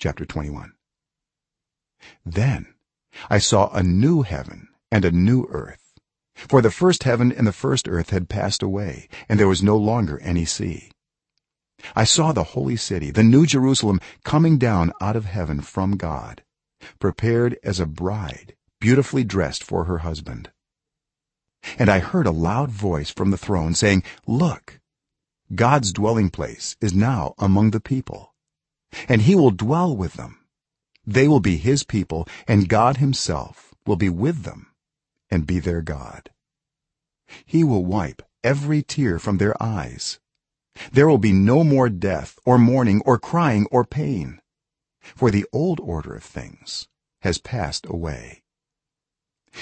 chapter 21 then i saw a new heaven and a new earth for the first heaven and the first earth had passed away and there was no longer any sea. I saw the holy city the new jerusalem coming down out of heaven from god prepared as a bride beautifully dressed for her husband. And i heard a loud voice from the throne saying look god's dwelling place is now among the people and he will dwell with them. They will be his people and god himself will be with them and be their god. He will wipe every tear from their eyes. There will be no more death or mourning or crying or pain for the old order of things has passed away.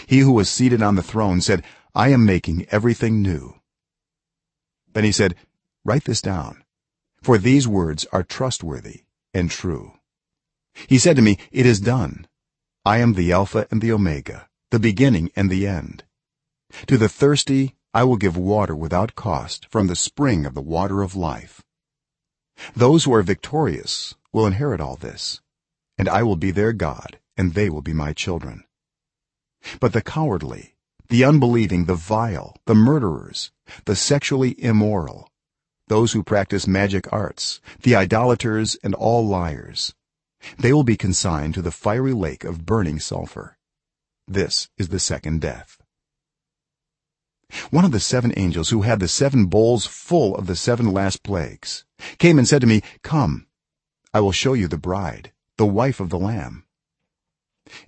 He who was seated on the throne said i am making everything new. Then he said write this down for these words are trustworthy and true. He said to me it is done. I am the alpha and the omega the beginning and the end. To the thirsty i will give water without cost from the spring of the water of life. Those who are victorious will inherit all this and i will be their god and they will be my children. But the cowardly the unbelieving the vile the murderers the sexually immoral those who practice magic arts the idolaters and all liars. They will be consigned to the fiery lake of burning sulfur. This is the second death. One of the seven angels who had the seven bowls full of the seven last plagues came and said to me come i will show you the bride the wife of the lamb.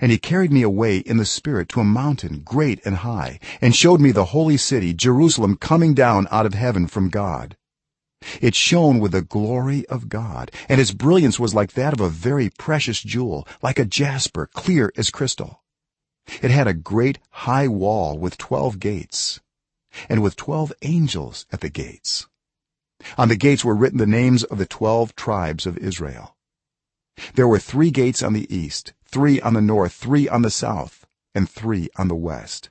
And he carried me away in the spirit to a mountain great and high and showed me the holy city jerusalem coming down out of heaven from god it shone with the glory of god and its brilliance was like that of a very precious jewel like a jasper clear as crystal. It had a great high wall with 12 gates and with 12 angels at the gates. On the gates were written the names of the 12 tribes of israel. There were 3 gates on the east 3 on the north 3 on the south and 3 on the west.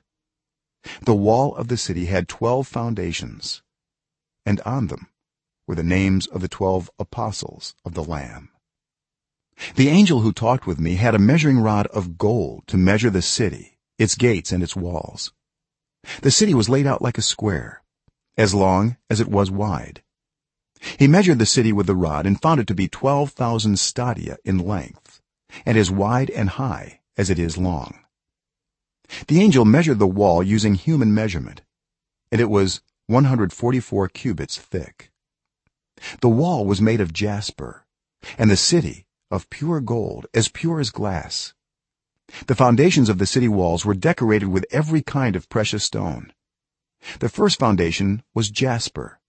The wall of the city had 12 foundations and on them were the names of the 12 apostles of the lamb. The angel who talked with me had a measuring rod of gold to measure the city its gates and its walls. The city was laid out like a square as long as it was wide. He measured the city with the rod and found it to be 12000 stadia in length and as wide and high as it is long. The angel measured the wall using human measurement and it was 144 cubits thick the wall was made of jasper and the city of pure gold as pure as glass. The foundations of the city walls were decorated with every kind of precious stone. The first foundation was jasper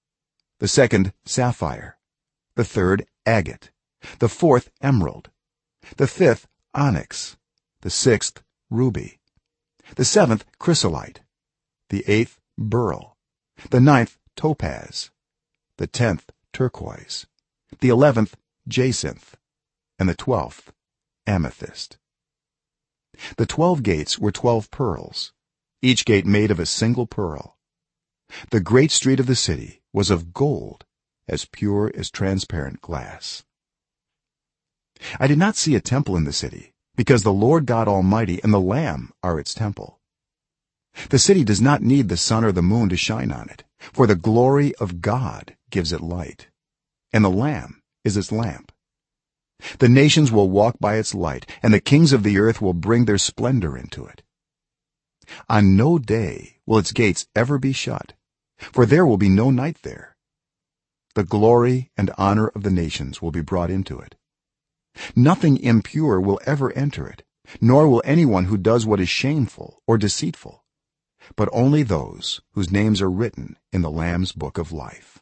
the second sapphire the third agate the fourth emerald the fifth onyx the sixth ruby the seventh chrysolite the eighth beryl the ninth topaz the 10th turquoise the 11th jacinth and the 12th amethyst. The 12 gates were 12 pearls each gate made of a single pearl. The great street of the city was of gold as pure as transparent glass. I did not see a temple in the city because the lord god almighty and the lamb are its temple. The city does not need the sun or the moon to shine on it for the glory of god gives it light and the lamb is its lamp. The nations will walk by its light and the kings of the earth will bring their splendor into it. On no day will its gates ever be shut for there will be no night there. The glory and honor of the nations will be brought into it. Nothing impure will ever enter it nor will anyone who does what is shameful or deceitful but only those whose names are written in the lamb's book of life